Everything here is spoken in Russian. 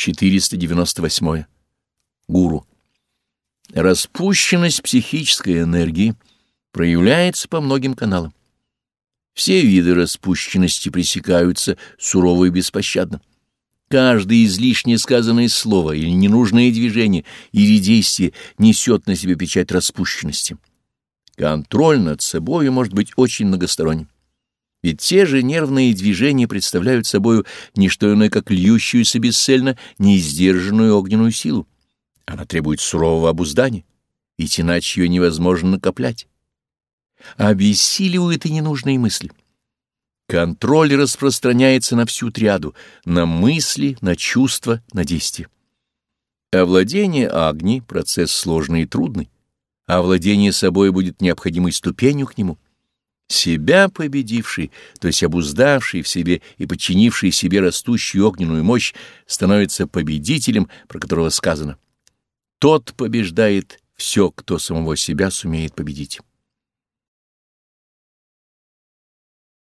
498. Гуру. Распущенность психической энергии проявляется по многим каналам. Все виды распущенности пресекаются сурово и беспощадно. Каждое излишне сказанное слово или ненужное движение или действие несет на себе печать распущенности. Контроль над собой может быть очень многосторонним. Ведь те же нервные движения представляют собою не что иное, как льющуюся бесцельно неиздержанную огненную силу. Она требует сурового обуздания, ведь иначе ее невозможно накоплять. Обессиливают и ненужные мысли. Контроль распространяется на всю триаду, на мысли, на чувства, на действия. Овладение Агни — процесс сложный и трудный, а владение собой будет необходимой ступенью к нему. Себя победивший, то есть обуздавший в себе и подчинивший себе растущую огненную мощь, становится победителем, про которого сказано — тот побеждает все, кто самого себя сумеет победить.